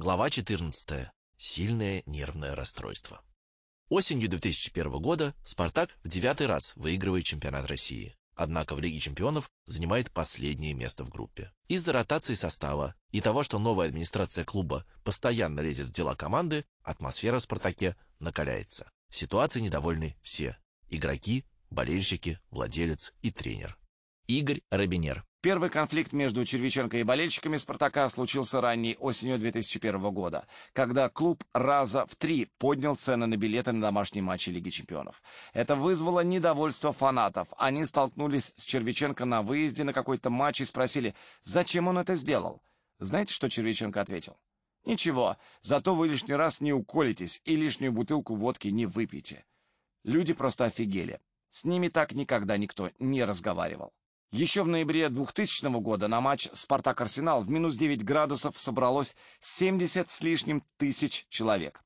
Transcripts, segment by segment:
Глава 14. Сильное нервное расстройство. Осенью 2001 года «Спартак» в девятый раз выигрывает чемпионат России. Однако в Лиге чемпионов занимает последнее место в группе. Из-за ротации состава и того, что новая администрация клуба постоянно лезет в дела команды, атмосфера в «Спартаке» накаляется. Ситуацией недовольны все – игроки, болельщики, владелец и тренер. Игорь Робинер, Первый конфликт между Червиченко и болельщиками «Спартака» случился ранней осенью 2001 года, когда клуб раза в три поднял цены на билеты на домашние матчи Лиги чемпионов. Это вызвало недовольство фанатов. Они столкнулись с Червиченко на выезде на какой-то матч и спросили, зачем он это сделал. Знаете, что Червиченко ответил? «Ничего, зато вы лишний раз не уколитесь и лишнюю бутылку водки не выпьете». Люди просто офигели. С ними так никогда никто не разговаривал. Еще в ноябре 2000 года на матч «Спартак-Арсенал» в минус 9 градусов собралось 70 с лишним тысяч человек.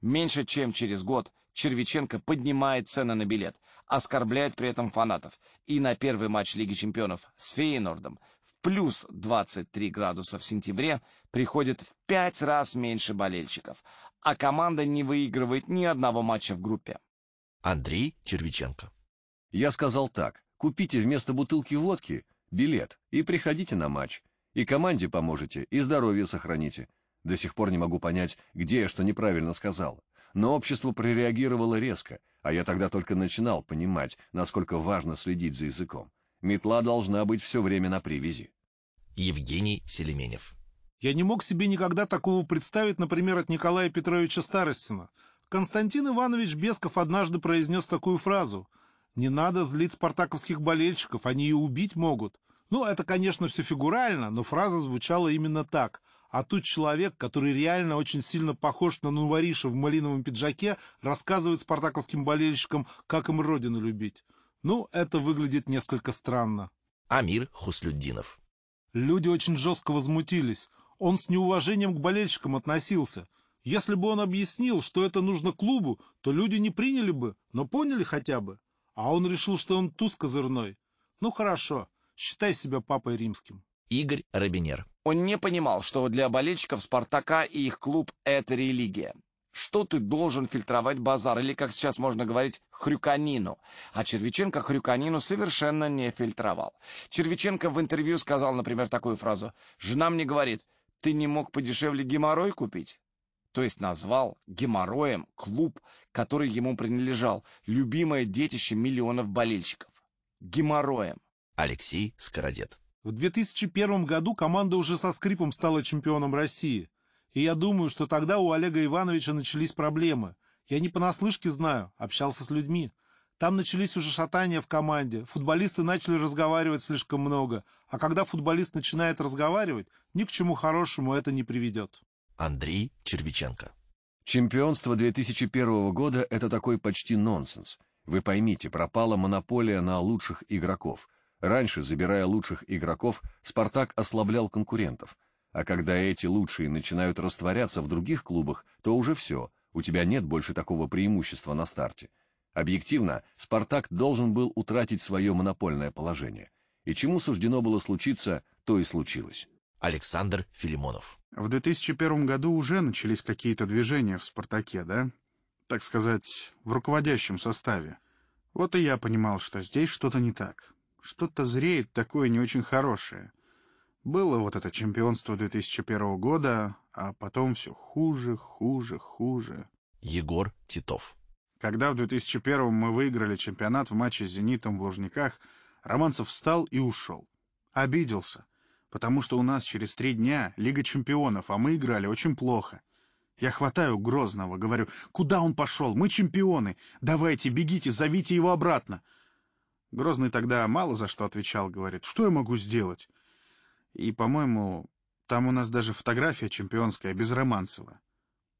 Меньше чем через год Червиченко поднимает цены на билет, оскорбляет при этом фанатов. И на первый матч Лиги чемпионов с Фейнордом в плюс 23 градуса в сентябре приходит в пять раз меньше болельщиков, а команда не выигрывает ни одного матча в группе. Андрей Червиченко. Я сказал так. Купите вместо бутылки водки билет и приходите на матч. И команде поможете, и здоровье сохраните. До сих пор не могу понять, где я что неправильно сказал. Но общество прореагировало резко, а я тогда только начинал понимать, насколько важно следить за языком. Метла должна быть все время на привязи. Евгений Селеменев. Я не мог себе никогда такого представить, например, от Николая Петровича Старостина. Константин Иванович Бесков однажды произнес такую фразу — не надо злить спартаковских болельщиков, они и убить могут. Ну, это, конечно, все фигурально, но фраза звучала именно так. А тут человек, который реально очень сильно похож на Нувариша в малиновом пиджаке, рассказывает спартаковским болельщикам, как им родину любить. Ну, это выглядит несколько странно. Амир Хуслюддинов. Люди очень жестко возмутились. Он с неуважением к болельщикам относился. Если бы он объяснил, что это нужно клубу, то люди не приняли бы, но поняли хотя бы. А он решил, что он туз козырной. Ну хорошо, считай себя папой римским. Игорь Робинер. Он не понимал, что для болельщиков «Спартака» и их клуб — это религия. Что ты должен фильтровать базар, или, как сейчас можно говорить, хрюканину. А Червиченко хрюканину совершенно не фильтровал. Червиченко в интервью сказал, например, такую фразу. «Жена мне говорит, ты не мог подешевле геморрой купить?» То есть назвал геморроем клуб, который ему принадлежал, любимое детище миллионов болельщиков. Геморроем. Алексей Скородет. В 2001 году команда уже со скрипом стала чемпионом России. И я думаю, что тогда у Олега Ивановича начались проблемы. Я не понаслышке знаю, общался с людьми. Там начались уже шатания в команде, футболисты начали разговаривать слишком много, а когда футболист начинает разговаривать, ни к чему хорошему это не приведет. Андрей Червиченко. Чемпионство 2001 года – это такой почти нонсенс. Вы поймите, пропала монополия на лучших игроков. Раньше, забирая лучших игроков, «Спартак» ослаблял конкурентов. А когда эти лучшие начинают растворяться в других клубах, то уже все, у тебя нет больше такого преимущества на старте. Объективно, «Спартак» должен был утратить свое монопольное положение. И чему суждено было случиться, то и случилось. Александр Филимонов. В 2001 году уже начались какие-то движения в «Спартаке», да? Так сказать, в руководящем составе. Вот и я понимал, что здесь что-то не так. Что-то зреет такое не очень хорошее. Было вот это чемпионство 2001 года, а потом все хуже, хуже, хуже. Егор Титов. Когда в 2001 мы выиграли чемпионат в матче с «Зенитом» в Лужниках, Романцев встал и ушел. Обиделся потому что у нас через три дня Лига чемпионов, а мы играли очень плохо. Я хватаю Грозного, говорю, куда он пошел? Мы чемпионы. Давайте, бегите, зовите его обратно. Грозный тогда мало за что отвечал, говорит, что я могу сделать? И, по-моему, там у нас даже фотография чемпионская, без Романцева.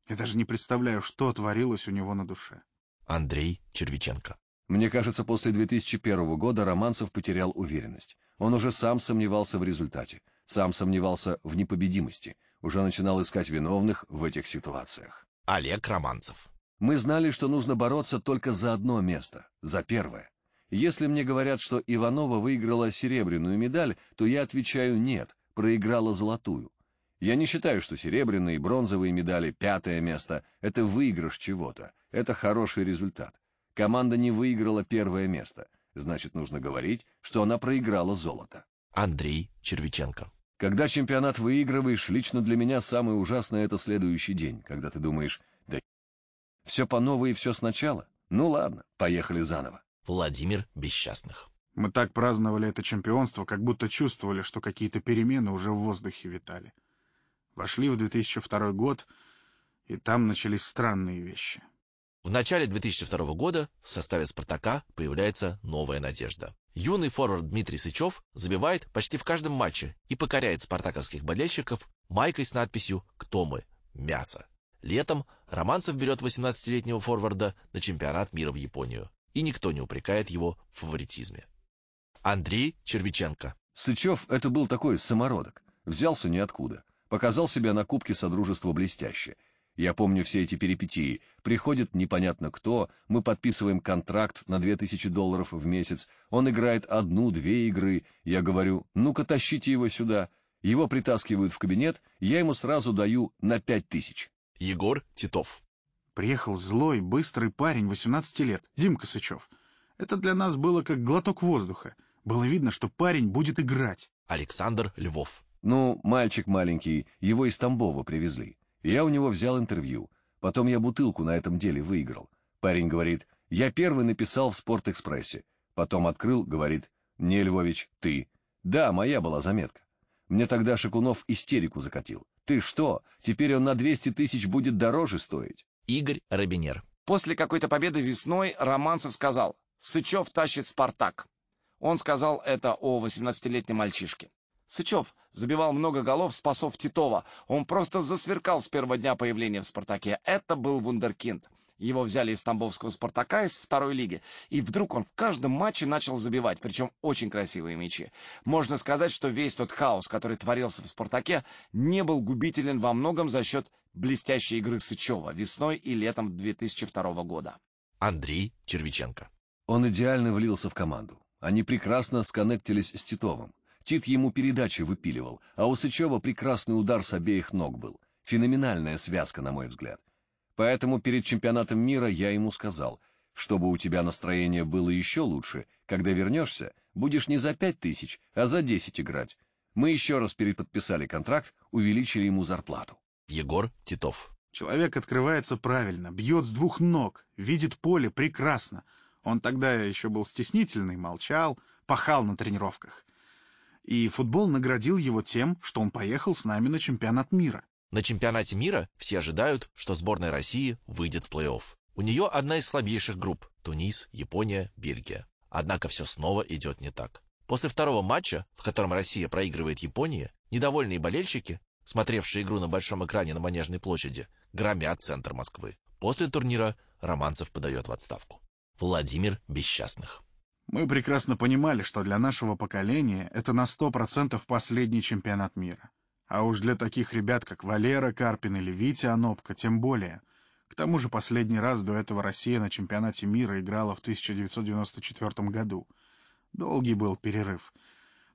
Я даже не представляю, что творилось у него на душе. Андрей Червиченко. Мне кажется, после 2001 года Романцев потерял уверенность. Он уже сам сомневался в результате, сам сомневался в непобедимости, уже начинал искать виновных в этих ситуациях. Олег Романцев. Мы знали, что нужно бороться только за одно место, за первое. Если мне говорят, что Иванова выиграла серебряную медаль, то я отвечаю «нет», проиграла золотую. Я не считаю, что серебряные и бронзовые медали, пятое место — это выигрыш чего-то. Это хороший результат. Команда не выиграла первое место. Значит, нужно говорить, что она проиграла золото. Андрей Червиченко. Когда чемпионат выигрываешь, лично для меня самое ужасное — это следующий день, когда ты думаешь, да все по новой и все сначала. Ну ладно, поехали заново. Владимир Бесчастных. Мы так праздновали это чемпионство, как будто чувствовали, что какие-то перемены уже в воздухе витали. Вошли в 2002 год, и там начались странные вещи. В начале 2002 года в составе «Спартака» появляется новая надежда. Юный форвард Дмитрий Сычев забивает почти в каждом матче и покоряет спартаковских болельщиков майкой с надписью «Кто мы? Мясо». Летом Романцев берет 18-летнего форварда на чемпионат мира в Японию, и никто не упрекает его в фаворитизме. Андрей Червиченко. Сычев — это был такой самородок. Взялся ниоткуда. Показал себя на Кубке Содружества блестяще. Я помню все эти перипетии. Приходит непонятно кто, мы подписываем контракт на 2000 долларов в месяц, он играет одну-две игры. Я говорю, ну-ка тащите его сюда. Его притаскивают в кабинет, я ему сразу даю на 5000. Егор Титов. Приехал злой, быстрый парень, 18 лет, Димка Сычев. Это для нас было как глоток воздуха. Было видно, что парень будет играть. Александр Львов. Ну, мальчик маленький, его из Тамбова привезли. Я у него взял интервью. Потом я бутылку на этом деле выиграл. Парень говорит, я первый написал в Спортэкспрессе. Потом открыл, говорит, не, Львович, ты. Да, моя была заметка. Мне тогда Шакунов истерику закатил. Ты что, теперь он на 200 тысяч будет дороже стоить? Игорь Робинер. После какой-то победы весной Романцев сказал, «Сычев тащит «Спартак». Он сказал это о 18-летнем мальчишке. Сычев забивал много голов, спасов Титова. Он просто засверкал с первого дня появления в «Спартаке». Это был вундеркинд. Его взяли из Тамбовского «Спартака» из второй лиги. И вдруг он в каждом матче начал забивать, причем очень красивые мячи. Можно сказать, что весь тот хаос, который творился в «Спартаке», не был губителен во многом за счет блестящей игры Сычева весной и летом 2002 года. Андрей Червиченко. Он идеально влился в команду. Они прекрасно сконнектились с Титовым. Тит ему передачи выпиливал, а у Сычева прекрасный удар с обеих ног был. Феноменальная связка, на мой взгляд. Поэтому перед чемпионатом мира я ему сказал, чтобы у тебя настроение было еще лучше, когда вернешься, будешь не за пять тысяч, а за десять играть. Мы еще раз переподписали контракт, увеличили ему зарплату. Егор Титов. Человек открывается правильно, бьет с двух ног, видит поле прекрасно. Он тогда еще был стеснительный, молчал, пахал на тренировках и футбол наградил его тем, что он поехал с нами на чемпионат мира. На чемпионате мира все ожидают, что сборная России выйдет в плей-офф. У нее одна из слабейших групп – Тунис, Япония, Бельгия. Однако все снова идет не так. После второго матча, в котором Россия проигрывает Японии, недовольные болельщики, смотревшие игру на большом экране на Манежной площади, громят центр Москвы. После турнира Романцев подает в отставку. Владимир Бесчастных. Мы прекрасно понимали, что для нашего поколения это на сто процентов последний чемпионат мира. А уж для таких ребят, как Валера Карпин или Витя Анопка, тем более. К тому же последний раз до этого Россия на чемпионате мира играла в 1994 году. Долгий был перерыв.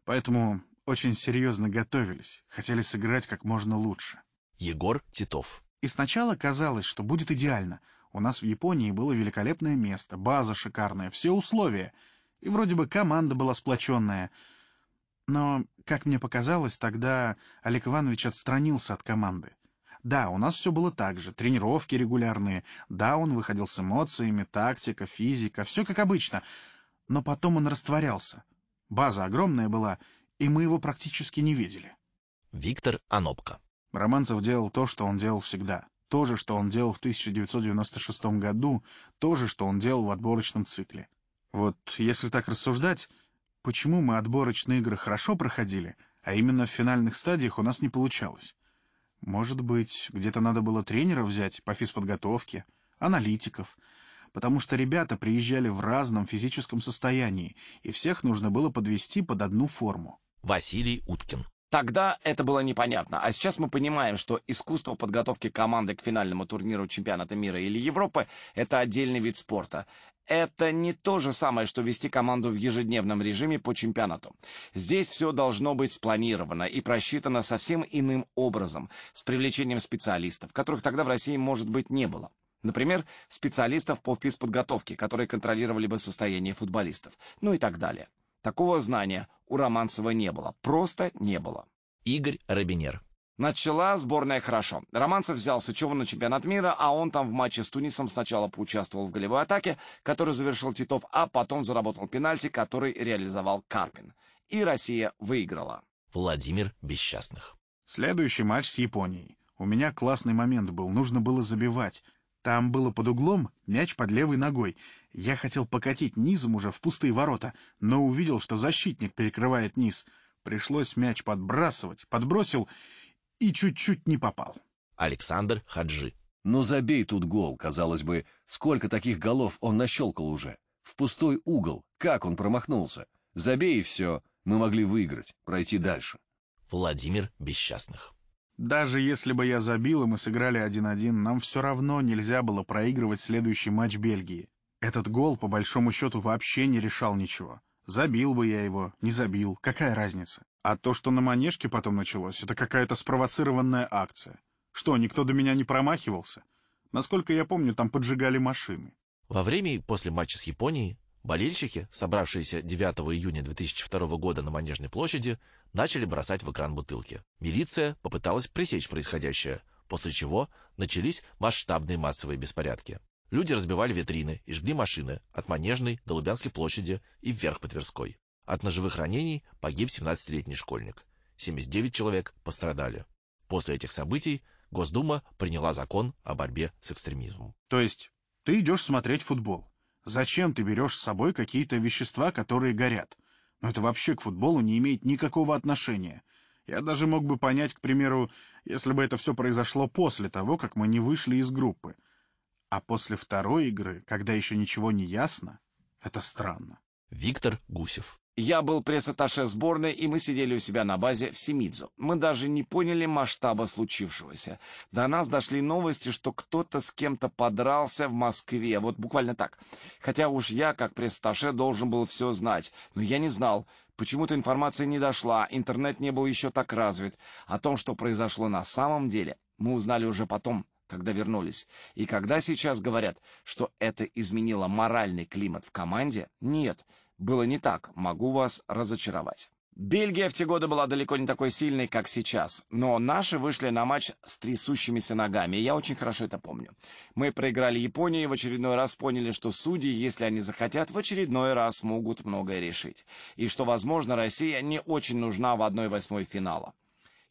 Поэтому очень серьезно готовились, хотели сыграть как можно лучше. Егор Титов. И сначала казалось, что будет идеально. У нас в Японии было великолепное место, база шикарная, все условия — и вроде бы команда была сплоченная. Но, как мне показалось, тогда Олег Иванович отстранился от команды. Да, у нас все было так же, тренировки регулярные. Да, он выходил с эмоциями, тактика, физика, все как обычно. Но потом он растворялся. База огромная была, и мы его практически не видели. Виктор Анопко. Романцев делал то, что он делал всегда. То же, что он делал в 1996 году, то же, что он делал в отборочном цикле. Вот если так рассуждать, почему мы отборочные игры хорошо проходили, а именно в финальных стадиях у нас не получалось? Может быть, где-то надо было тренера взять по физподготовке, аналитиков, потому что ребята приезжали в разном физическом состоянии, и всех нужно было подвести под одну форму. Василий Уткин. Тогда это было непонятно, а сейчас мы понимаем, что искусство подготовки команды к финальному турниру чемпионата мира или Европы — это отдельный вид спорта. Это не то же самое, что вести команду в ежедневном режиме по чемпионату. Здесь все должно быть спланировано и просчитано совсем иным образом, с привлечением специалистов, которых тогда в России, может быть, не было. Например, специалистов по физподготовке, которые контролировали бы состояние футболистов, ну и так далее. Такого знания у Романцева не было, просто не было. Игорь Робинер. Начала сборная хорошо. Романцев взял Сычева на чемпионат мира, а он там в матче с Тунисом сначала поучаствовал в голевой атаке, которую завершил Титов, а потом заработал пенальти, который реализовал Карпин. И Россия выиграла. Владимир Бесчастных. Следующий матч с Японией. У меня классный момент был, нужно было забивать. Там было под углом мяч под левой ногой. Я хотел покатить низом уже в пустые ворота, но увидел, что защитник перекрывает низ. Пришлось мяч подбрасывать, подбросил и чуть-чуть не попал. Александр Хаджи. Но забей тут гол, казалось бы, сколько таких голов он нащелкал уже. В пустой угол, как он промахнулся. Забей и все, мы могли выиграть, пройти дальше. Владимир Бесчастных. Даже если бы я забил, и мы сыграли 1-1, нам все равно нельзя было проигрывать следующий матч Бельгии. Этот гол, по большому счету, вообще не решал ничего. Забил бы я его, не забил, какая разница? А то, что на манежке потом началось, это какая-то спровоцированная акция. Что, никто до меня не промахивался? Насколько я помню, там поджигали машины. Во время и после матча с Японией болельщики, собравшиеся 9 июня 2002 года на Манежной площади, начали бросать в экран бутылки. Милиция попыталась пресечь происходящее, после чего начались масштабные массовые беспорядки. Люди разбивали витрины и жгли машины от Манежной до Лубянской площади и вверх по Тверской. От ножевых ранений погиб 17-летний школьник. 79 человек пострадали. После этих событий Госдума приняла закон о борьбе с экстремизмом. То есть ты идешь смотреть футбол. Зачем ты берешь с собой какие-то вещества, которые горят? Но это вообще к футболу не имеет никакого отношения. Я даже мог бы понять, к примеру, если бы это все произошло после того, как мы не вышли из группы. А после второй игры, когда еще ничего не ясно, это странно. Виктор Гусев я был пресс-атташе сборной, и мы сидели у себя на базе в Семидзу. Мы даже не поняли масштаба случившегося. До нас дошли новости, что кто-то с кем-то подрался в Москве. Вот буквально так. Хотя уж я, как пресс-атташе, должен был все знать. Но я не знал. Почему-то информация не дошла, интернет не был еще так развит. О том, что произошло на самом деле, мы узнали уже потом, когда вернулись. И когда сейчас говорят, что это изменило моральный климат в команде, нет, было не так, могу вас разочаровать. Бельгия в те годы была далеко не такой сильной, как сейчас, но наши вышли на матч с трясущимися ногами, и я очень хорошо это помню. Мы проиграли Японии и в очередной раз поняли, что судьи, если они захотят, в очередной раз могут многое решить, и что, возможно, Россия не очень нужна в 1-8 финала.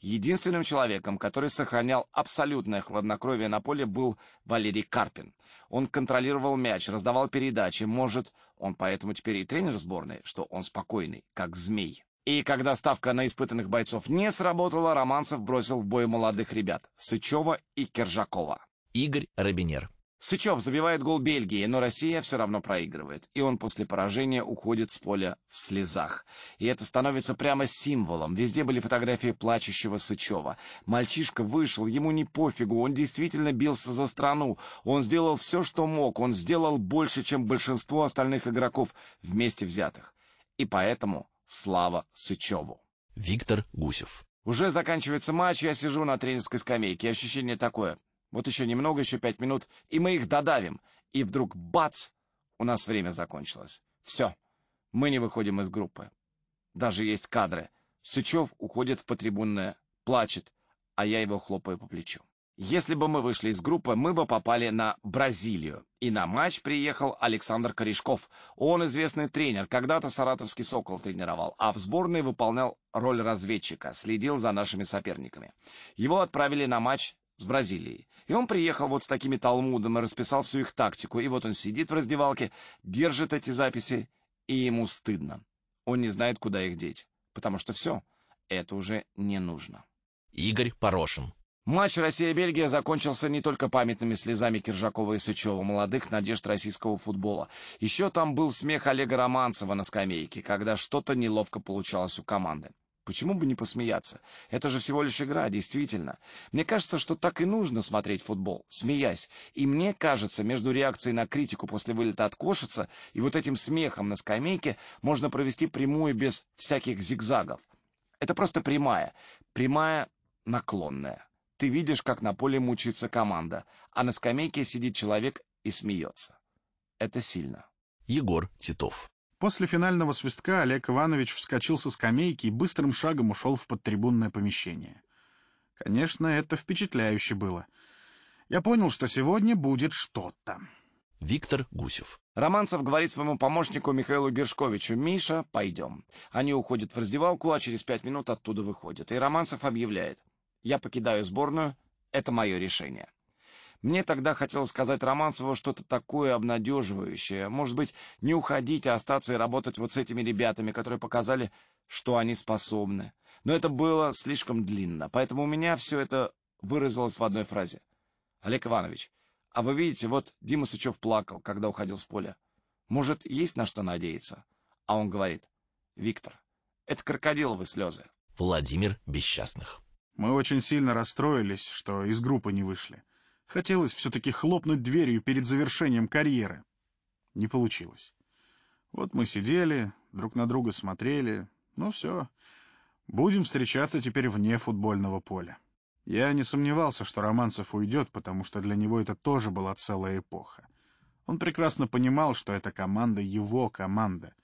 Единственным человеком, который сохранял абсолютное хладнокровие на поле, был Валерий Карпин. Он контролировал мяч, раздавал передачи. Может, он поэтому теперь и тренер сборной, что он спокойный, как змей. И когда ставка на испытанных бойцов не сработала, Романцев бросил в бой молодых ребят — Сычева и Кержакова. Игорь Робинер Сычев забивает гол Бельгии, но Россия все равно проигрывает. И он после поражения уходит с поля в слезах. И это становится прямо символом. Везде были фотографии плачущего Сычева. Мальчишка вышел, ему не пофигу, он действительно бился за страну. Он сделал все, что мог. Он сделал больше, чем большинство остальных игроков вместе взятых. И поэтому слава Сычеву. Виктор Гусев уже заканчивается матч, я сижу на тренерской скамейке. Ощущение такое. Вот еще немного, еще пять минут, и мы их додавим. И вдруг бац! У нас время закончилось. Все. Мы не выходим из группы. Даже есть кадры. Сычев уходит в потрибунное, плачет, а я его хлопаю по плечу. Если бы мы вышли из группы, мы бы попали на Бразилию. И на матч приехал Александр Корешков. Он известный тренер, когда-то саратовский «Сокол» тренировал, а в сборной выполнял роль разведчика, следил за нашими соперниками. Его отправили на матч с Бразилией. И он приехал вот с такими талмудом и расписал всю их тактику. И вот он сидит в раздевалке, держит эти записи, и ему стыдно. Он не знает, куда их деть, потому что все, это уже не нужно. Игорь Порошин Матч Россия-Бельгия закончился не только памятными слезами Киржакова и Сычева, молодых надежд российского футбола. Еще там был смех Олега Романцева на скамейке, когда что-то неловко получалось у команды. Почему бы не посмеяться? Это же всего лишь игра, действительно. Мне кажется, что так и нужно смотреть футбол, смеясь. И мне кажется, между реакцией на критику после вылета от Кошица и вот этим смехом на скамейке можно провести прямую без всяких зигзагов. Это просто прямая. Прямая наклонная. Ты видишь, как на поле мучается команда, а на скамейке сидит человек и смеется. Это сильно. Егор Титов После финального свистка Олег Иванович вскочил со скамейки и быстрым шагом ушел в подтрибунное помещение. Конечно, это впечатляюще было. Я понял, что сегодня будет что-то. Виктор Гусев Романцев говорит своему помощнику Михаилу Гершковичу, «Миша, пойдем». Они уходят в раздевалку, а через пять минут оттуда выходят. И Романцев объявляет, «Я покидаю сборную, это мое решение». Мне тогда хотелось сказать Романцеву что-то такое обнадеживающее. Может быть, не уходить, а остаться и работать вот с этими ребятами, которые показали, что они способны. Но это было слишком длинно, поэтому у меня все это выразилось в одной фразе. Олег Иванович, а вы видите, вот Дима Сычев плакал, когда уходил с поля. Может, есть на что надеяться? А он говорит, Виктор, это крокодиловые слезы. Владимир Бесчастных Мы очень сильно расстроились, что из группы не вышли. Хотелось все-таки хлопнуть дверью перед завершением карьеры. Не получилось. Вот мы сидели, друг на друга смотрели. Ну все, будем встречаться теперь вне футбольного поля. Я не сомневался, что Романцев уйдет, потому что для него это тоже была целая эпоха. Он прекрасно понимал, что эта команда — его команда.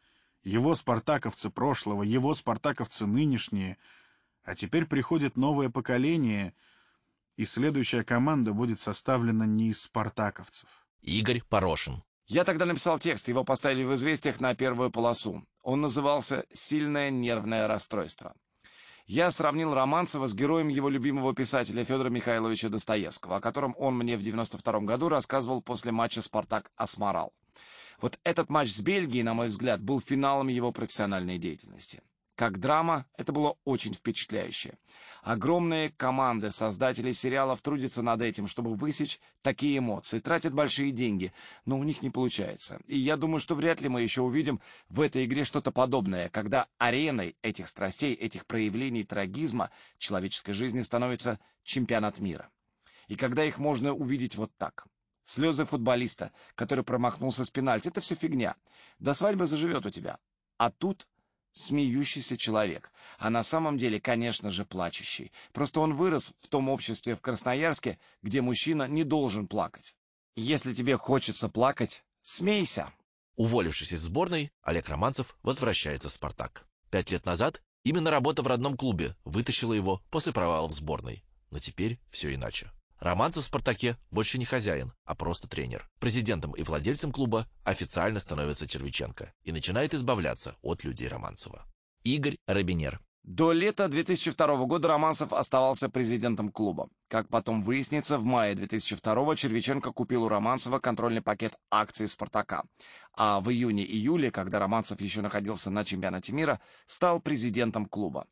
Его спартаковцы прошлого, его спартаковцы нынешние. А теперь приходит новое поколение — и следующая команда будет составлена не из спартаковцев. Игорь Порошин. Я тогда написал текст, его поставили в «Известиях» на первую полосу. Он назывался «Сильное нервное расстройство». Я сравнил Романцева с героем его любимого писателя Федора Михайловича Достоевского, о котором он мне в 92 году рассказывал после матча «Спартак-Асмарал». Вот этот матч с Бельгией, на мой взгляд, был финалом его профессиональной деятельности. Как драма это было очень впечатляюще. Огромные команды создателей сериалов трудятся над этим, чтобы высечь такие эмоции, тратят большие деньги, но у них не получается. И я думаю, что вряд ли мы еще увидим в этой игре что-то подобное, когда ареной этих страстей, этих проявлений трагизма человеческой жизни становится чемпионат мира. И когда их можно увидеть вот так. Слезы футболиста, который промахнулся с пенальти, это все фигня. До свадьбы заживет у тебя. А тут смеющийся человек, а на самом деле, конечно же, плачущий. Просто он вырос в том обществе в Красноярске, где мужчина не должен плакать. Если тебе хочется плакать, смейся. Уволившись из сборной, Олег Романцев возвращается в «Спартак». Пять лет назад именно работа в родном клубе вытащила его после провала в сборной. Но теперь все иначе. Романцев в «Спартаке» больше не хозяин, а просто тренер. Президентом и владельцем клуба официально становится Червиченко и начинает избавляться от людей Романцева. Игорь Робинер. До лета 2002 года Романцев оставался президентом клуба. Как потом выяснится, в мае 2002 Червиченко купил у Романцева контрольный пакет акций «Спартака». А в июне-июле, когда Романцев еще находился на чемпионате мира, стал президентом клуба.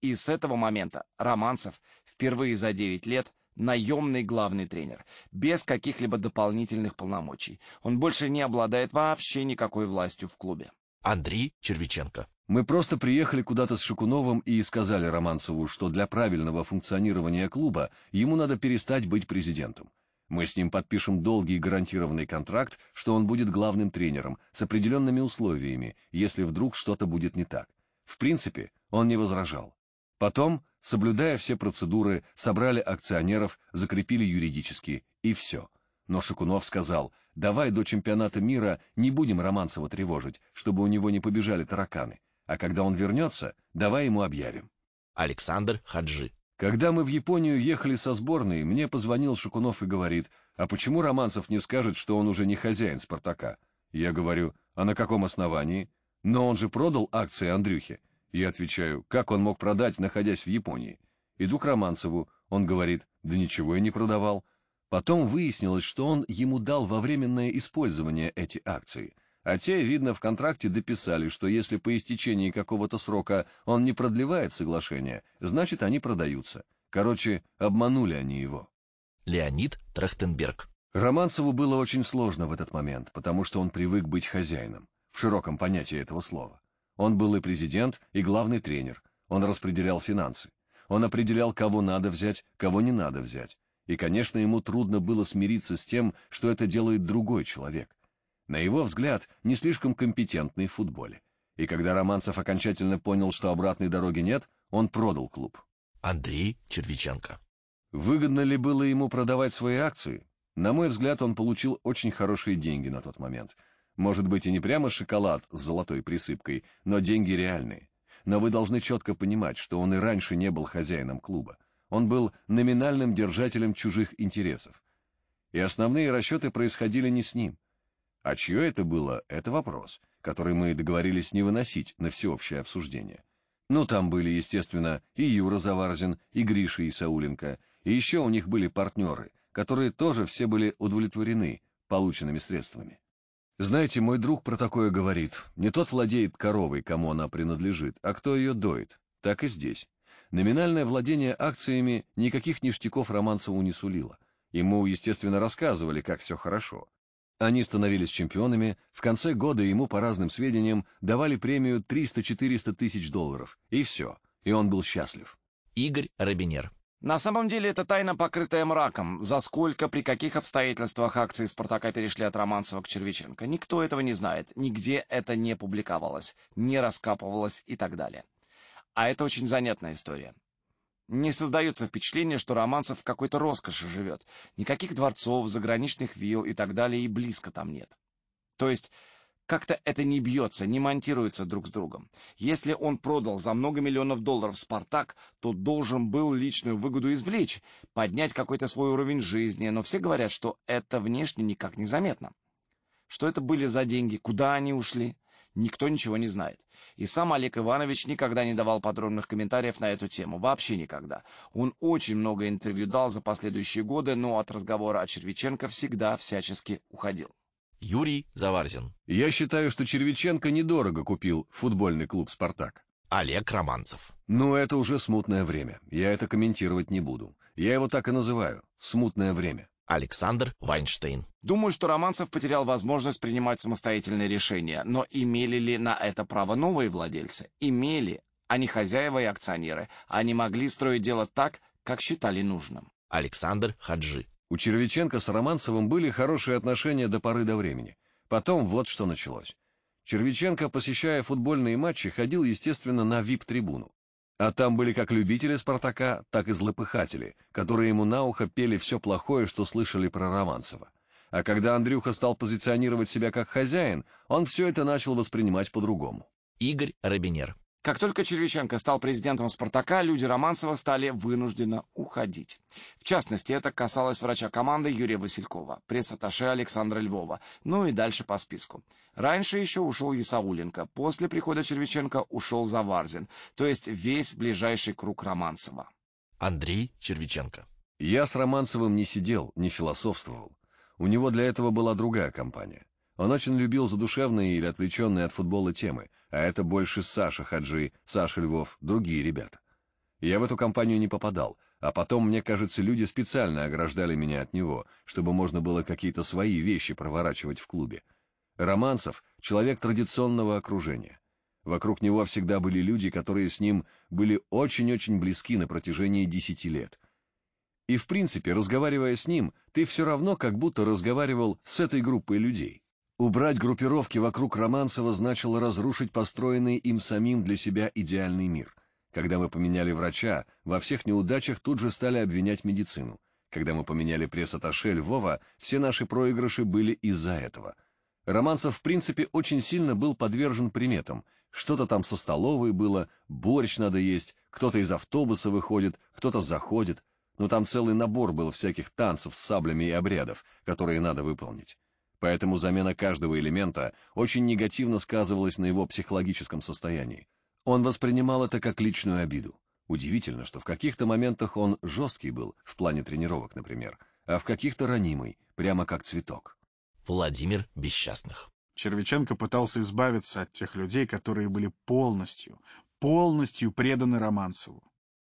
И с этого момента Романцев впервые за 9 лет наемный главный тренер, без каких-либо дополнительных полномочий. Он больше не обладает вообще никакой властью в клубе. Андрей Червиченко. Мы просто приехали куда-то с Шикуновым и сказали Романцеву, что для правильного функционирования клуба ему надо перестать быть президентом. Мы с ним подпишем долгий гарантированный контракт, что он будет главным тренером с определенными условиями, если вдруг что-то будет не так. В принципе, он не возражал. Потом, соблюдая все процедуры, собрали акционеров, закрепили юридически, и все. Но Шикунов сказал, давай до чемпионата мира не будем Романцева тревожить, чтобы у него не побежали тараканы, а когда он вернется, давай ему объявим. Александр Хаджи. Когда мы в Японию ехали со сборной, мне позвонил Шикунов и говорит, а почему Романцев не скажет, что он уже не хозяин «Спартака»? Я говорю, а на каком основании? Но он же продал акции Андрюхе. Я отвечаю, как он мог продать, находясь в Японии? Иду к Романцеву, он говорит, да ничего я не продавал. Потом выяснилось, что он ему дал во временное использование эти акции. А те, видно, в контракте дописали, что если по истечении какого-то срока он не продлевает соглашение, значит, они продаются. Короче, обманули они его. Леонид Трахтенберг. Романцеву было очень сложно в этот момент, потому что он привык быть хозяином, в широком понятии этого слова. Он был и президент, и главный тренер. Он распределял финансы. Он определял, кого надо взять, кого не надо взять. И, конечно, ему трудно было смириться с тем, что это делает другой человек. На его взгляд, не слишком компетентный в футболе. И когда Романцев окончательно понял, что обратной дороги нет, он продал клуб. Андрей Червиченко. Выгодно ли было ему продавать свои акции? На мой взгляд, он получил очень хорошие деньги на тот момент. Может быть, и не прямо шоколад с золотой присыпкой, но деньги реальные. Но вы должны четко понимать, что он и раньше не был хозяином клуба. Он был номинальным держателем чужих интересов. И основные расчеты происходили не с ним. А чье это было, это вопрос, который мы договорились не выносить на всеобщее обсуждение. Ну, там были, естественно, и Юра Заварзин, и Гриша Исауленко, и еще у них были партнеры, которые тоже все были удовлетворены полученными средствами. Знаете, мой друг про такое говорит. Не тот владеет коровой, кому она принадлежит, а кто ее доит. Так и здесь. Номинальное владение акциями никаких ништяков Романцеву не сулило. Ему, естественно, рассказывали, как все хорошо. Они становились чемпионами, в конце года ему, по разным сведениям, давали премию 300-400 тысяч долларов, и все, и он был счастлив. Игорь Робинер. На самом деле это тайна, покрытая мраком. За сколько, при каких обстоятельствах акции «Спартака» перешли от Романцева к Червиченко. Никто этого не знает. Нигде это не публиковалось, не раскапывалось и так далее. А это очень занятная история. Не создается впечатление, что Романцев в какой-то роскоши живет. Никаких дворцов, заграничных вилл и так далее и близко там нет. То есть как-то это не бьется, не монтируется друг с другом. Если он продал за много миллионов долларов «Спартак», то должен был личную выгоду извлечь, поднять какой-то свой уровень жизни, но все говорят, что это внешне никак не заметно. Что это были за деньги, куда они ушли, никто ничего не знает. И сам Олег Иванович никогда не давал подробных комментариев на эту тему, вообще никогда. Он очень много интервью дал за последующие годы, но от разговора о Червиченко всегда всячески уходил. Юрий Заварзин. Я считаю, что Червиченко недорого купил футбольный клуб «Спартак». Олег Романцев. Ну, это уже смутное время. Я это комментировать не буду. Я его так и называю. Смутное время. Александр Вайнштейн. Думаю, что Романцев потерял возможность принимать самостоятельные решения, но имели ли на это право новые владельцы? Имели. Они хозяева и акционеры. Они могли строить дело так, как считали нужным. Александр Хаджи. У Червиченко с Романцевым были хорошие отношения до поры до времени. Потом вот что началось. Червиченко, посещая футбольные матчи, ходил, естественно, на вип-трибуну. А там были как любители «Спартака», так и злопыхатели, которые ему на ухо пели все плохое, что слышали про Романцева. А когда Андрюха стал позиционировать себя как хозяин, он все это начал воспринимать по-другому. Игорь Робинер. Как только Червиченко стал президентом «Спартака», люди Романцева стали вынужденно уходить. В частности, это касалось врача команды Юрия Василькова, пресс-атташе Александра Львова, ну и дальше по списку. Раньше еще ушел Ясауленко, после прихода Червиченко ушел Заварзин, то есть весь ближайший круг Романцева. Андрей Червиченко. Я с Романцевым не сидел, не философствовал. У него для этого была другая компания. Он очень любил задушевные или отвлеченные от футбола темы, а это больше Саша Хаджи, Саша Львов, другие ребята. Я в эту компанию не попадал, а потом, мне кажется, люди специально ограждали меня от него, чтобы можно было какие-то свои вещи проворачивать в клубе. Романцев — человек традиционного окружения. Вокруг него всегда были люди, которые с ним были очень-очень близки на протяжении десяти лет. И, в принципе, разговаривая с ним, ты все равно как будто разговаривал с этой группой людей. Убрать группировки вокруг Романцева значило разрушить построенный им самим для себя идеальный мир. Когда мы поменяли врача, во всех неудачах тут же стали обвинять медицину. Когда мы поменяли пресс-атташе Львова, все наши проигрыши были из-за этого. Романцев, в принципе, очень сильно был подвержен приметам. Что-то там со столовой было, борщ надо есть, кто-то из автобуса выходит, кто-то заходит. Но там целый набор был всяких танцев с саблями и обрядов, которые надо выполнить. Поэтому замена каждого элемента очень негативно сказывалась на его психологическом состоянии. Он воспринимал это как личную обиду. Удивительно, что в каких-то моментах он жесткий был, в плане тренировок, например, а в каких-то ранимый, прямо как цветок. Владимир Бесчастных. Червиченко пытался избавиться от тех людей, которые были полностью, полностью преданы Романцеву.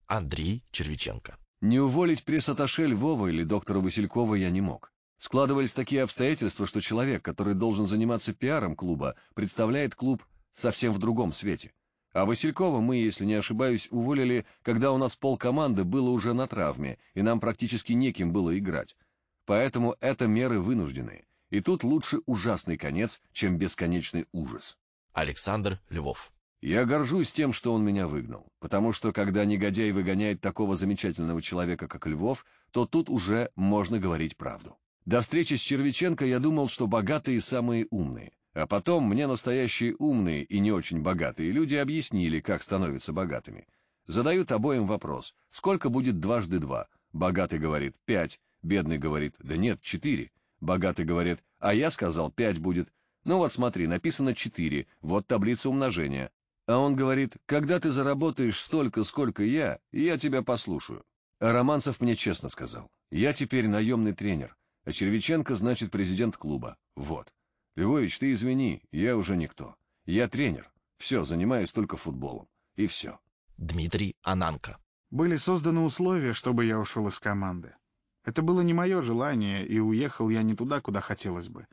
Андрей Червиченко. Не уволить пресс-атташе Львова или доктора Василькова я не мог. Складывались такие обстоятельства, что человек, который должен заниматься пиаром клуба, представляет клуб совсем в другом свете. А Василькова мы, если не ошибаюсь, уволили, когда у нас пол команды было уже на травме, и нам практически неким было играть. Поэтому это меры вынужденные. И тут лучше ужасный конец, чем бесконечный ужас. Александр Львов. Я горжусь тем, что он меня выгнал, потому что когда негодяй выгоняет такого замечательного человека, как Львов, то тут уже можно говорить правду. До встречи с Червиченко я думал, что богатые самые умные. А потом мне настоящие умные и не очень богатые люди объяснили, как становятся богатыми. Задают обоим вопрос, сколько будет дважды два? Богатый говорит пять, бедный говорит, да нет, четыре. Богатый говорит, а я сказал пять будет. Ну вот смотри, написано четыре, вот таблица умножения. А он говорит, когда ты заработаешь столько, сколько я, я тебя послушаю. А Романцев мне честно сказал, я теперь наемный тренер, а Червиченко значит президент клуба. Вот. Львович, ты извини, я уже никто. Я тренер. Все, занимаюсь только футболом. И все. Дмитрий Ананко. Были созданы условия, чтобы я ушел из команды. Это было не мое желание, и уехал я не туда, куда хотелось бы.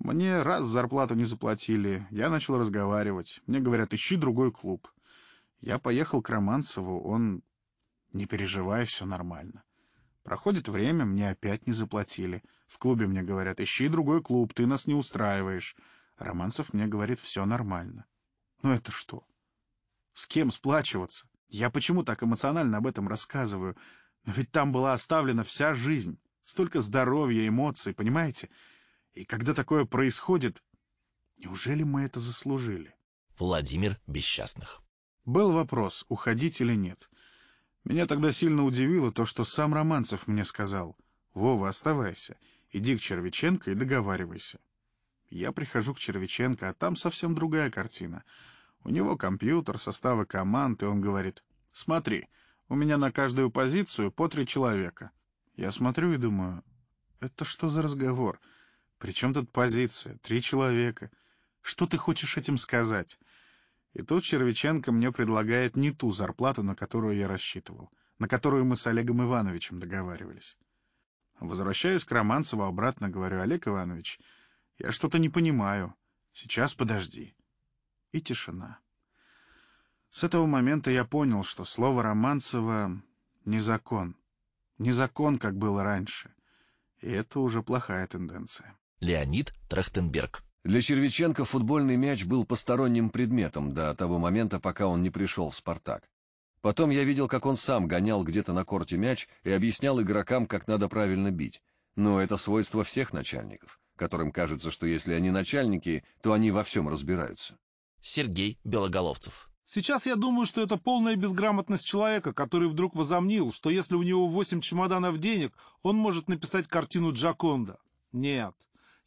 Мне раз зарплату не заплатили, я начал разговаривать. Мне говорят, ищи другой клуб. Я поехал к Романцеву, он... Не переживай, все нормально. Проходит время, мне опять не заплатили. В клубе мне говорят, ищи другой клуб, ты нас не устраиваешь. Романцев мне говорит, все нормально. Ну это что? С кем сплачиваться? Я почему так эмоционально об этом рассказываю? Но ведь там была оставлена вся жизнь. Столько здоровья, эмоций, понимаете? И когда такое происходит, неужели мы это заслужили? Владимир Бесчастных. Был вопрос, уходить или нет. Меня тогда сильно удивило то, что сам Романцев мне сказал. «Вова, оставайся. Иди к Червиченко и договаривайся». Я прихожу к Червиченко, а там совсем другая картина. У него компьютер, составы команд, и он говорит, «Смотри, у меня на каждую позицию по три человека». Я смотрю и думаю, «Это что за разговор?» При чем тут позиция? Три человека. Что ты хочешь этим сказать? И тут Червиченко мне предлагает не ту зарплату, на которую я рассчитывал, на которую мы с Олегом Ивановичем договаривались. Возвращаюсь к Романцеву обратно, говорю, Олег Иванович, я что-то не понимаю. Сейчас подожди. И тишина. С этого момента я понял, что слово Романцева — не закон. Не закон, как было раньше. И это уже плохая тенденция. Леонид Трахтенберг. Для Червиченко футбольный мяч был посторонним предметом до того момента, пока он не пришел в «Спартак». Потом я видел, как он сам гонял где-то на корте мяч и объяснял игрокам, как надо правильно бить. Но это свойство всех начальников, которым кажется, что если они начальники, то они во всем разбираются. Сергей Белоголовцев. Сейчас я думаю, что это полная безграмотность человека, который вдруг возомнил, что если у него восемь чемоданов денег, он может написать картину Джаконда. Нет.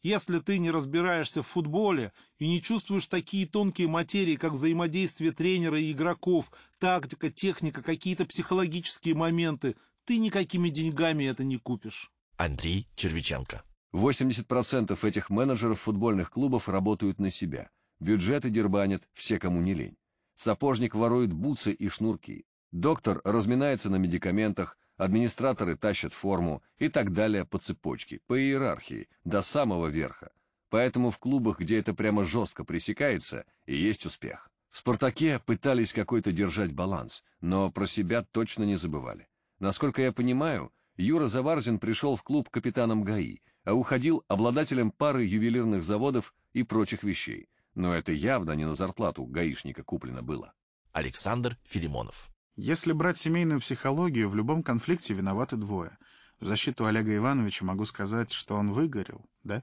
Если ты не разбираешься в футболе и не чувствуешь такие тонкие материи, как взаимодействие тренера и игроков, тактика, техника, какие-то психологические моменты, ты никакими деньгами это не купишь. Андрей Червиченко. 80% этих менеджеров футбольных клубов работают на себя. Бюджеты дербанят все, кому не лень. Сапожник ворует бутсы и шнурки. Доктор разминается на медикаментах, администраторы тащат форму и так далее по цепочке, по иерархии, до самого верха. Поэтому в клубах, где это прямо жестко пресекается, и есть успех. В «Спартаке» пытались какой-то держать баланс, но про себя точно не забывали. Насколько я понимаю, Юра Заварзин пришел в клуб капитаном ГАИ, а уходил обладателем пары ювелирных заводов и прочих вещей. Но это явно не на зарплату гаишника куплено было. Александр Филимонов. Если брать семейную психологию, в любом конфликте виноваты двое. В защиту Олега Ивановича могу сказать, что он выгорел, да?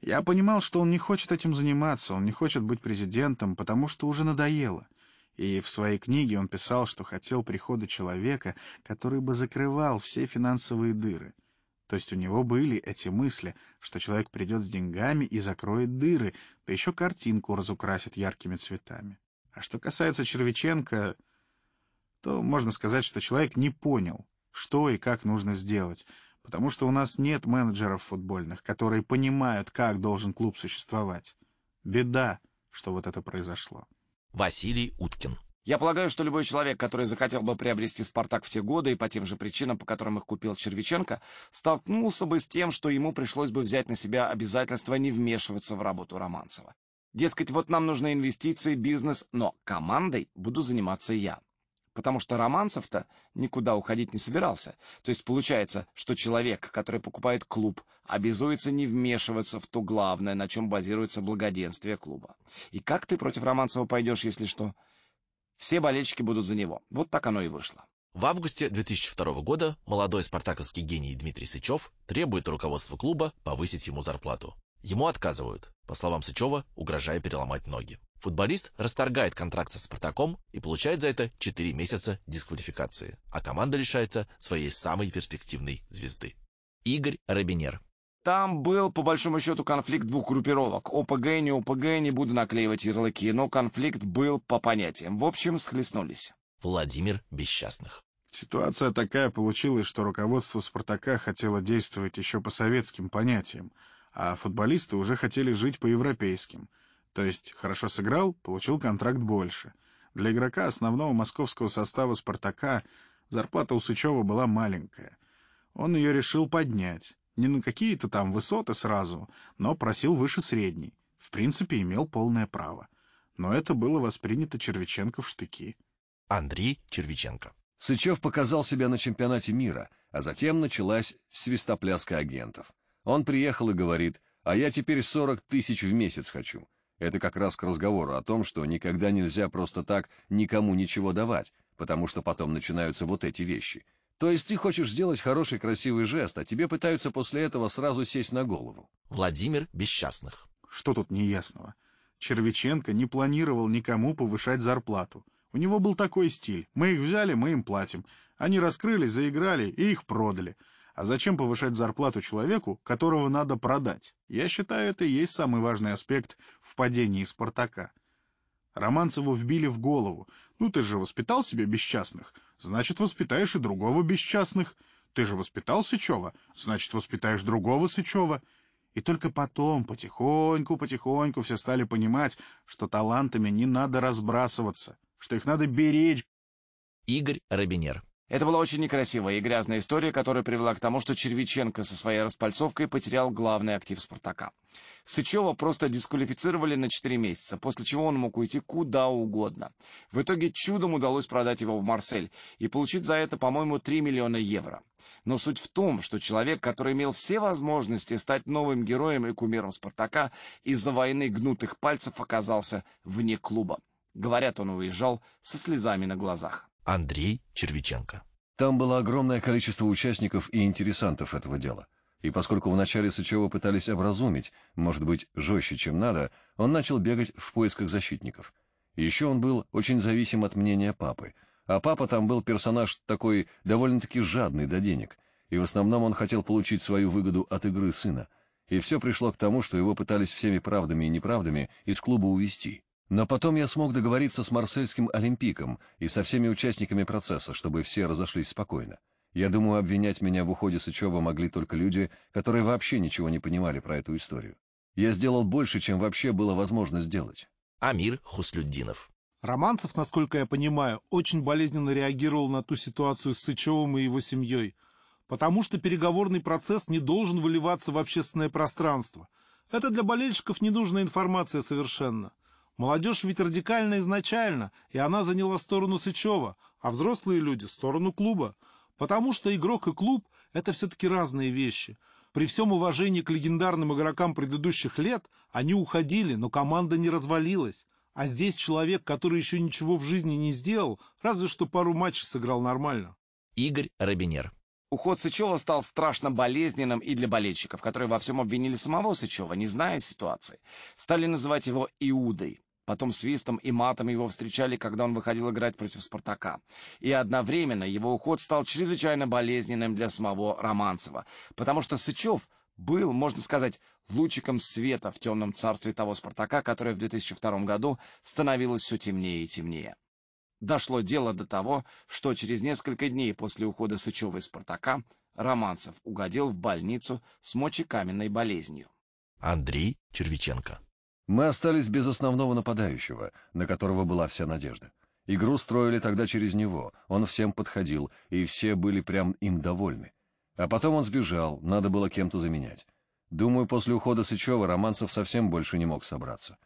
Я понимал, что он не хочет этим заниматься, он не хочет быть президентом, потому что уже надоело. И в своей книге он писал, что хотел прихода человека, который бы закрывал все финансовые дыры. То есть у него были эти мысли, что человек придет с деньгами и закроет дыры, да еще картинку разукрасит яркими цветами. А что касается Червиченко, то можно сказать, что человек не понял, что и как нужно сделать, потому что у нас нет менеджеров футбольных, которые понимают, как должен клуб существовать. Беда, что вот это произошло. Василий Уткин. Я полагаю, что любой человек, который захотел бы приобрести «Спартак» в те годы и по тем же причинам, по которым их купил Червиченко, столкнулся бы с тем, что ему пришлось бы взять на себя обязательство не вмешиваться в работу Романцева. Дескать, вот нам нужны инвестиции, бизнес, но командой буду заниматься я. Потому что Романцев-то никуда уходить не собирался. То есть получается, что человек, который покупает клуб, обязуется не вмешиваться в то главное, на чем базируется благоденствие клуба. И как ты против Романцева пойдешь, если что? Все болельщики будут за него. Вот так оно и вышло. В августе 2002 года молодой спартаковский гений Дмитрий Сычев требует руководства клуба повысить ему зарплату. Ему отказывают, по словам Сычева, угрожая переломать ноги. Футболист расторгает контракт со «Спартаком» и получает за это 4 месяца дисквалификации, а команда лишается своей самой перспективной звезды. Игорь Робинер. Там был, по большому счету, конфликт двух группировок. ОПГ, не ОПГ, не буду наклеивать ярлыки, но конфликт был по понятиям. В общем, схлестнулись. Владимир Бесчастных. Ситуация такая получилась, что руководство «Спартака» хотело действовать еще по советским понятиям, а футболисты уже хотели жить по европейским. То есть хорошо сыграл, получил контракт больше. Для игрока основного московского состава «Спартака» зарплата у Сычева была маленькая. Он ее решил поднять. Не на какие-то там высоты сразу, но просил выше средней. В принципе, имел полное право. Но это было воспринято Червиченко в штыки. Андрей Червиченко. Сычев показал себя на чемпионате мира, а затем началась свистопляска агентов. Он приехал и говорит, а я теперь 40 тысяч в месяц хочу. Это как раз к разговору о том, что никогда нельзя просто так никому ничего давать, потому что потом начинаются вот эти вещи. То есть ты хочешь сделать хороший красивый жест, а тебе пытаются после этого сразу сесть на голову. Владимир Бесчастных. Что тут неясного? Червиченко не планировал никому повышать зарплату. У него был такой стиль. Мы их взяли, мы им платим. Они раскрылись, заиграли и их продали. А зачем повышать зарплату человеку, которого надо продать? Я считаю, это и есть самый важный аспект в падении «Спартака». Романцеву вбили в голову. Ну, ты же воспитал себе бесчастных, значит, воспитаешь и другого бесчастных. Ты же воспитал Сычева, значит, воспитаешь другого Сычева. И только потом, потихоньку-потихоньку, все стали понимать, что талантами не надо разбрасываться, что их надо беречь. Игорь Робинер. Это была очень некрасивая и грязная история, которая привела к тому, что Червиченко со своей распальцовкой потерял главный актив «Спартака». Сычева просто дисквалифицировали на 4 месяца, после чего он мог уйти куда угодно. В итоге чудом удалось продать его в Марсель и получить за это, по-моему, 3 миллиона евро. Но суть в том, что человек, который имел все возможности стать новым героем и кумиром «Спартака», из-за войны гнутых пальцев оказался вне клуба. Говорят, он уезжал со слезами на глазах. Андрей Червиченко. Там было огромное количество участников и интересантов этого дела. И поскольку вначале Сычева пытались образумить, может быть, жестче, чем надо, он начал бегать в поисках защитников. Еще он был очень зависим от мнения папы. А папа там был персонаж такой довольно-таки жадный до денег. И в основном он хотел получить свою выгоду от игры сына. И все пришло к тому, что его пытались всеми правдами и неправдами из клуба увести. Но потом я смог договориться с марсельским олимпиком и со всеми участниками процесса, чтобы все разошлись спокойно. Я думаю, обвинять меня в уходе Сычева могли только люди, которые вообще ничего не понимали про эту историю. Я сделал больше, чем вообще было возможно сделать. Амир Хуслюддинов. Романцев, насколько я понимаю, очень болезненно реагировал на ту ситуацию с Сычевым и его семьей, потому что переговорный процесс не должен выливаться в общественное пространство. Это для болельщиков ненужная информация совершенно. Молодежь ведь радикальна изначально, и она заняла сторону Сычева, а взрослые люди — сторону клуба. Потому что игрок и клуб — это все-таки разные вещи. При всем уважении к легендарным игрокам предыдущих лет они уходили, но команда не развалилась. А здесь человек, который еще ничего в жизни не сделал, разве что пару матчей сыграл нормально. Игорь Робинер. Уход Сычева стал страшно болезненным и для болельщиков, которые во всем обвинили самого Сычева, не зная ситуации. Стали называть его Иудой. Потом свистом и матом его встречали, когда он выходил играть против «Спартака». И одновременно его уход стал чрезвычайно болезненным для самого Романцева, потому что Сычев был, можно сказать, лучиком света в темном царстве того «Спартака», которое в 2002 году становилось все темнее и темнее. Дошло дело до того, что через несколько дней после ухода Сычева из «Спартака» Романцев угодил в больницу с мочекаменной болезнью. Андрей Червиченко. Мы остались без основного нападающего, на которого была вся надежда. Игру строили тогда через него, он всем подходил, и все были прям им довольны. А потом он сбежал, надо было кем-то заменять. Думаю, после ухода Сычева Романцев совсем больше не мог собраться.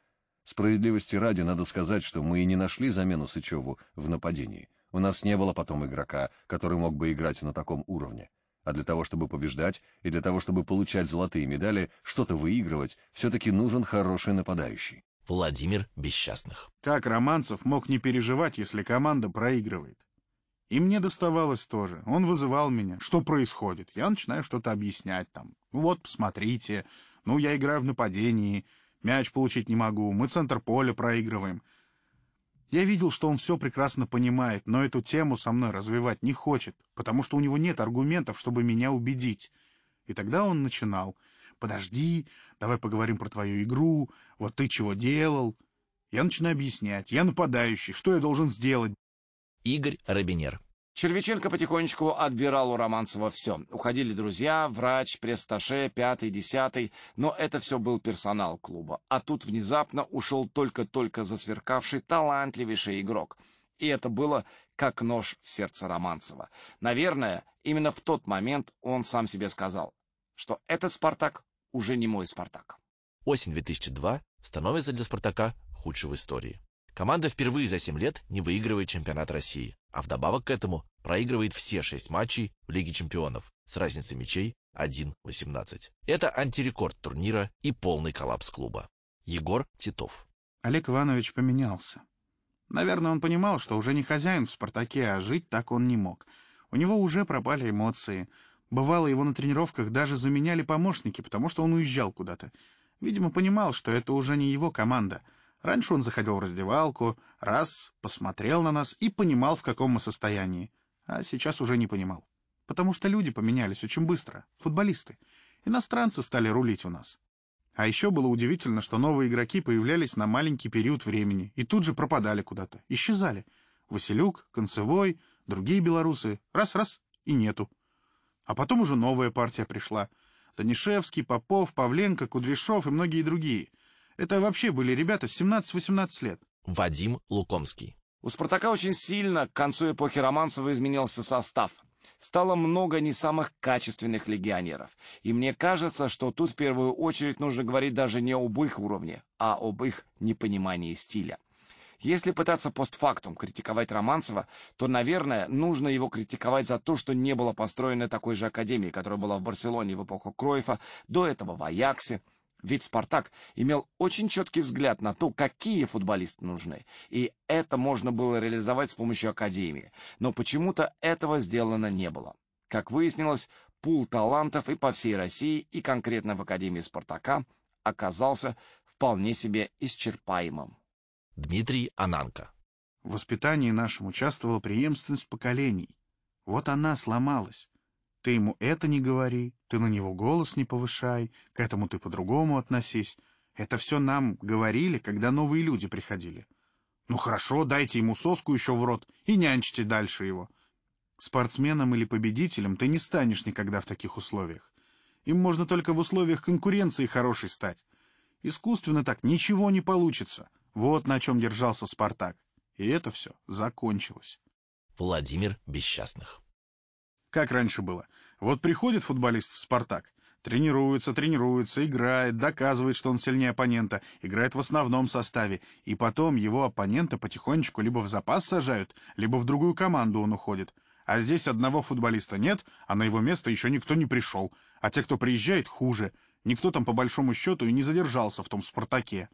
Справедливости ради надо сказать, что мы и не нашли замену Сычеву в нападении. У нас не было потом игрока, который мог бы играть на таком уровне. А для того, чтобы побеждать, и для того, чтобы получать золотые медали, что-то выигрывать, все-таки нужен хороший нападающий. Владимир Бесчастных. Как Романцев мог не переживать, если команда проигрывает? И мне доставалось тоже. Он вызывал меня. Что происходит? Я начинаю что-то объяснять там. Вот, посмотрите. Ну, я играю в нападении. Мяч получить не могу. Мы центр поля проигрываем. Я видел, что он все прекрасно понимает, но эту тему со мной развивать не хочет, потому что у него нет аргументов, чтобы меня убедить. И тогда он начинал. «Подожди, давай поговорим про твою игру, вот ты чего делал?» Я начинаю объяснять. Я нападающий, что я должен сделать? Игорь Робинер. Червяченко потихонечку отбирал у Романцева все. Уходили друзья, врач, пресс-таше, пятый, десятый. Но это все был персонал клуба. А тут внезапно ушел только-только засверкавший талантливейший игрок. И это было как нож в сердце Романцева. Наверное, именно в тот момент он сам себе сказал, что этот «Спартак» уже не мой «Спартак». Осень 2002 становится для «Спартака» худшей в истории. Команда впервые за 7 лет не выигрывает чемпионат России, а вдобавок к этому проигрывает все 6 матчей в Лиге чемпионов с разницей мячей 1-18. Это антирекорд турнира и полный коллапс клуба. Егор Титов. Олег Иванович поменялся. Наверное, он понимал, что уже не хозяин в «Спартаке», а жить так он не мог. У него уже пропали эмоции. Бывало, его на тренировках даже заменяли помощники, потому что он уезжал куда-то. Видимо, понимал, что это уже не его команда — Раньше он заходил в раздевалку, раз, посмотрел на нас и понимал, в каком мы состоянии. А сейчас уже не понимал. Потому что люди поменялись очень быстро, футболисты. Иностранцы стали рулить у нас. А еще было удивительно, что новые игроки появлялись на маленький период времени и тут же пропадали куда-то, исчезали. Василюк, Концевой, другие белорусы. Раз-раз — и нету. А потом уже новая партия пришла. Данишевский, Попов, Павленко, Кудряшов и многие другие — это вообще были ребята 17-18 лет. Вадим Лукомский. У «Спартака» очень сильно к концу эпохи Романцева изменился состав. Стало много не самых качественных легионеров. И мне кажется, что тут в первую очередь нужно говорить даже не об их уровне, а об их непонимании стиля. Если пытаться постфактум критиковать Романцева, то, наверное, нужно его критиковать за то, что не было построено такой же академии, которая была в Барселоне в эпоху Кройфа, до этого в Аяксе, ведь «Спартак» имел очень четкий взгляд на то, какие футболисты нужны, и это можно было реализовать с помощью Академии. Но почему-то этого сделано не было. Как выяснилось, пул талантов и по всей России, и конкретно в Академии «Спартака» оказался вполне себе исчерпаемым. Дмитрий Ананко. В воспитании нашем участвовала преемственность поколений. Вот она сломалась. Ты ему это не говори, ты на него голос не повышай, к этому ты по-другому относись. Это все нам говорили, когда новые люди приходили. Ну хорошо, дайте ему соску еще в рот и нянчите дальше его. Спортсменом или победителем ты не станешь никогда в таких условиях. Им можно только в условиях конкуренции хорошей стать. Искусственно так ничего не получится. Вот на чем держался Спартак. И это все закончилось. Владимир Бесчастных. Как раньше было. Вот приходит футболист в «Спартак», тренируется, тренируется, играет, доказывает, что он сильнее оппонента, играет в основном составе, и потом его оппонента потихонечку либо в запас сажают, либо в другую команду он уходит. А здесь одного футболиста нет, а на его место еще никто не пришел. А те, кто приезжает, хуже. Никто там по большому счету и не задержался в том «Спартаке».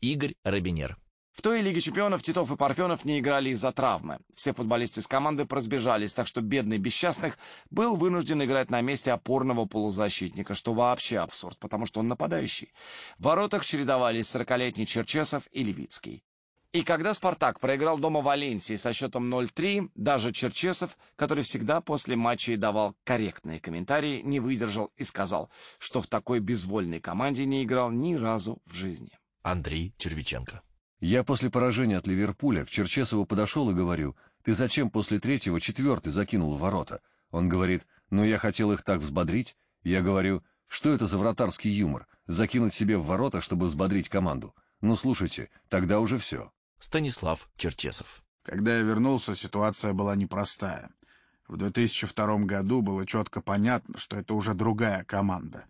Игорь Робинер. В той Лиге чемпионов Титов и Парфенов не играли из-за травмы. Все футболисты из команды прозбежались, так что бедный Бесчастных был вынужден играть на месте опорного полузащитника, что вообще абсурд, потому что он нападающий. В воротах чередовались 40-летний Черчесов и Левицкий. И когда «Спартак» проиграл дома Валенсии со счетом 0-3, даже Черчесов, который всегда после матчей давал корректные комментарии, не выдержал и сказал, что в такой безвольной команде не играл ни разу в жизни. Андрей Червиченко. Я после поражения от Ливерпуля к Черчесову подошел и говорю, «Ты зачем после третьего четвертый закинул в ворота?» Он говорит, «Ну, я хотел их так взбодрить». Я говорю, «Что это за вратарский юмор? Закинуть себе в ворота, чтобы взбодрить команду? Ну, слушайте, тогда уже все». Станислав Черчесов. Когда я вернулся, ситуация была непростая. В 2002 году было четко понятно, что это уже другая команда.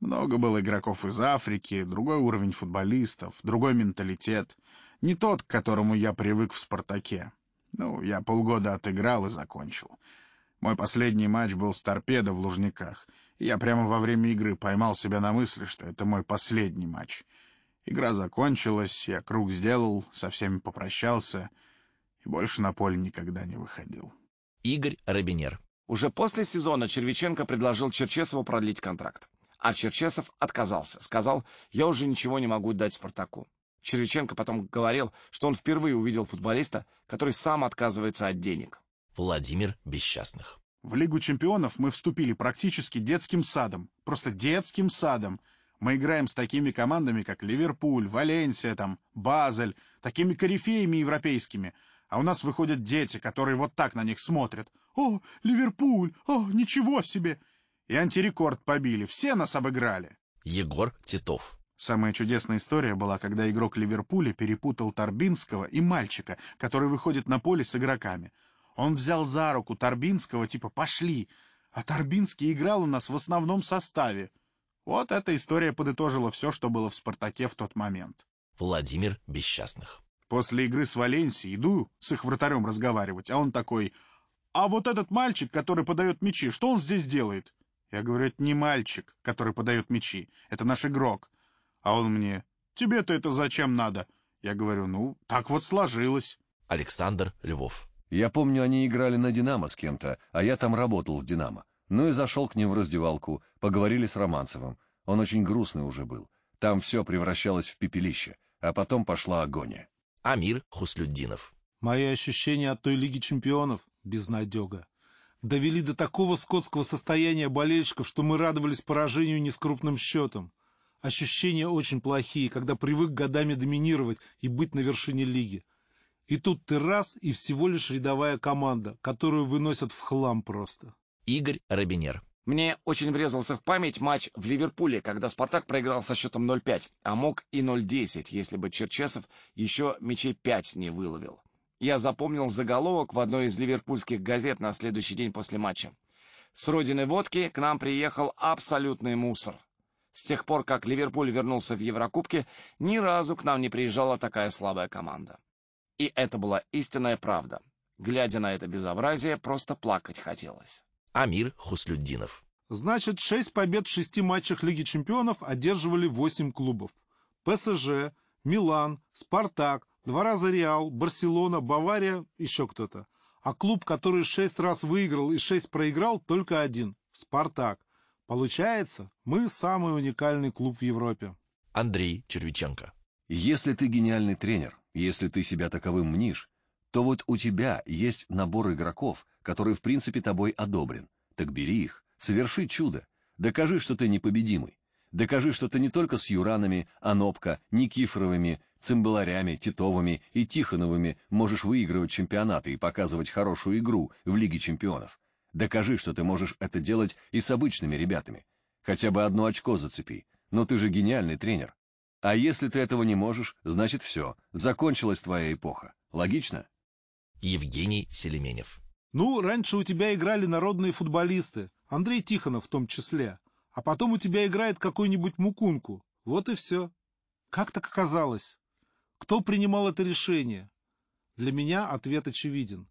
Много было игроков из Африки, другой уровень футболистов, другой менталитет. Не тот, к которому я привык в «Спартаке». Ну, я полгода отыграл и закончил. Мой последний матч был с торпедо в Лужниках. И я прямо во время игры поймал себя на мысли, что это мой последний матч. Игра закончилась, я круг сделал, со всеми попрощался и больше на поле никогда не выходил. Игорь Робинер. Уже после сезона Червиченко предложил Черчесову продлить контракт. А Черчесов отказался. Сказал, я уже ничего не могу дать Спартаку. Червиченко потом говорил, что он впервые увидел футболиста, который сам отказывается от денег. Владимир Бесчастных. В Лигу чемпионов мы вступили практически детским садом. Просто детским садом. Мы играем с такими командами, как Ливерпуль, Валенсия, там, Базель, такими корифеями европейскими. А у нас выходят дети, которые вот так на них смотрят. «О, Ливерпуль! О, ничего себе!» И антирекорд побили. Все нас обыграли. Егор Титов. Самая чудесная история была, когда игрок Ливерпуля перепутал Торбинского и мальчика, который выходит на поле с игроками. Он взял за руку Торбинского, типа «пошли», а Торбинский играл у нас в основном составе. Вот эта история подытожила все, что было в «Спартаке» в тот момент. Владимир Бесчастных. После игры с Валенсией иду с их вратарем разговаривать, а он такой «А вот этот мальчик, который подает мячи, что он здесь делает?» Я говорю, это не мальчик, который подает мячи, это наш игрок. А он мне, тебе-то это зачем надо? Я говорю, ну, так вот сложилось. Александр Львов. Я помню, они играли на «Динамо» с кем-то, а я там работал в «Динамо». Ну и зашел к ним в раздевалку, поговорили с Романцевым. Он очень грустный уже был. Там все превращалось в пепелище, а потом пошла агония. Амир Хуслюддинов. Мои ощущения от той Лиги Чемпионов — безнадега. Довели до такого скотского состояния болельщиков, что мы радовались поражению не с крупным счетом. Ощущения очень плохие, когда привык годами доминировать и быть на вершине лиги. И тут ты раз, и всего лишь рядовая команда, которую выносят в хлам просто. Игорь Робинер. Мне очень врезался в память матч в Ливерпуле, когда «Спартак» проиграл со счетом 0-5, а мог и 0-10, если бы Черчесов еще мячей 5 не выловил. Я запомнил заголовок в одной из ливерпульских газет на следующий день после матча. С родины водки к нам приехал абсолютный мусор. С тех пор, как Ливерпуль вернулся в Еврокубки, ни разу к нам не приезжала такая слабая команда. И это была истинная правда. Глядя на это безобразие, просто плакать хотелось. Амир Хуслюддинов. Значит, шесть побед в шести матчах Лиги Чемпионов одерживали восемь клубов. ПСЖ, Милан, Спартак, два раза Реал, Барселона, Бавария, еще кто-то. А клуб, который шесть раз выиграл и шесть проиграл, только один – Спартак. Получается, мы самый уникальный клуб в Европе. Андрей Червиченко. Если ты гениальный тренер, если ты себя таковым мнишь, то вот у тебя есть набор игроков, который в принципе тобой одобрен. Так бери их, соверши чудо, докажи, что ты непобедимый. Докажи, что ты не только с Юранами, Анопко, Никифоровыми, Цимбаларями, Титовыми и Тихоновыми можешь выигрывать чемпионаты и показывать хорошую игру в Лиге чемпионов. Докажи, что ты можешь это делать и с обычными ребятами. Хотя бы одно очко зацепи. Но ты же гениальный тренер. А если ты этого не можешь, значит все, закончилась твоя эпоха. Логично? Евгений Селеменев. Ну, раньше у тебя играли народные футболисты, Андрей Тихонов в том числе. А потом у тебя играет какой-нибудь Мукунку. Вот и все. Как так оказалось? Кто принимал это решение? Для меня ответ очевиден.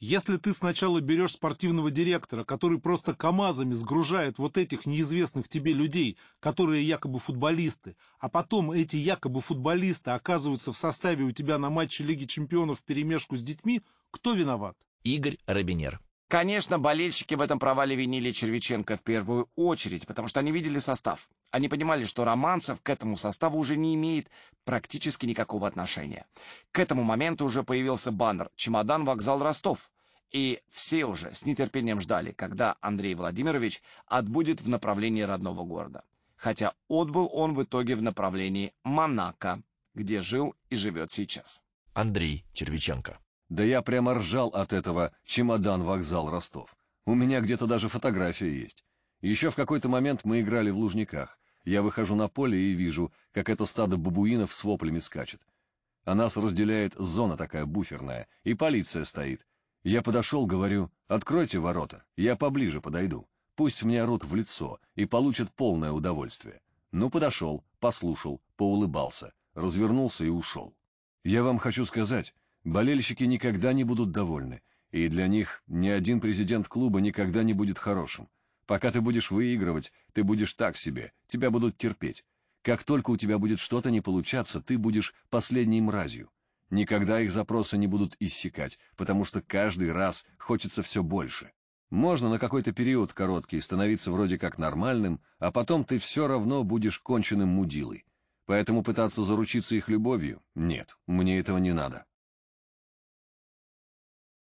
Если ты сначала берешь спортивного директора, который просто КАМАЗами сгружает вот этих неизвестных тебе людей, которые якобы футболисты, а потом эти якобы футболисты оказываются в составе у тебя на матче Лиги Чемпионов в перемешку с детьми, кто виноват? Игорь Робинер. Конечно, болельщики в этом провале винили Червиченко в первую очередь, потому что они видели состав. Они понимали, что Романцев к этому составу уже не имеет практически никакого отношения. К этому моменту уже появился баннер «Чемодан, вокзал, Ростов». И все уже с нетерпением ждали, когда Андрей Владимирович отбудет в направлении родного города. Хотя отбыл он в итоге в направлении Монако, где жил и живет сейчас. Андрей Червиченко. Да я прямо ржал от этого чемодан-вокзал Ростов. У меня где-то даже фотография есть. Еще в какой-то момент мы играли в Лужниках. Я выхожу на поле и вижу, как это стадо бабуинов с воплями скачет. А нас разделяет зона такая буферная, и полиция стоит. Я подошел, говорю, откройте ворота, я поближе подойду. пусть мне орут в лицо и получат полное удовольствие. Ну, подошел, послушал, поулыбался, развернулся и ушел. Я вам хочу сказать, болельщики никогда не будут довольны, и для них ни один президент клуба никогда не будет хорошим. Пока ты будешь выигрывать, ты будешь так себе, тебя будут терпеть. Как только у тебя будет что-то не получаться, ты будешь последней мразью. Никогда их запросы не будут иссякать, потому что каждый раз хочется все больше. Можно на какой-то период короткий становиться вроде как нормальным, а потом ты все равно будешь конченным мудилой. Поэтому пытаться заручиться их любовью — нет, мне этого не надо.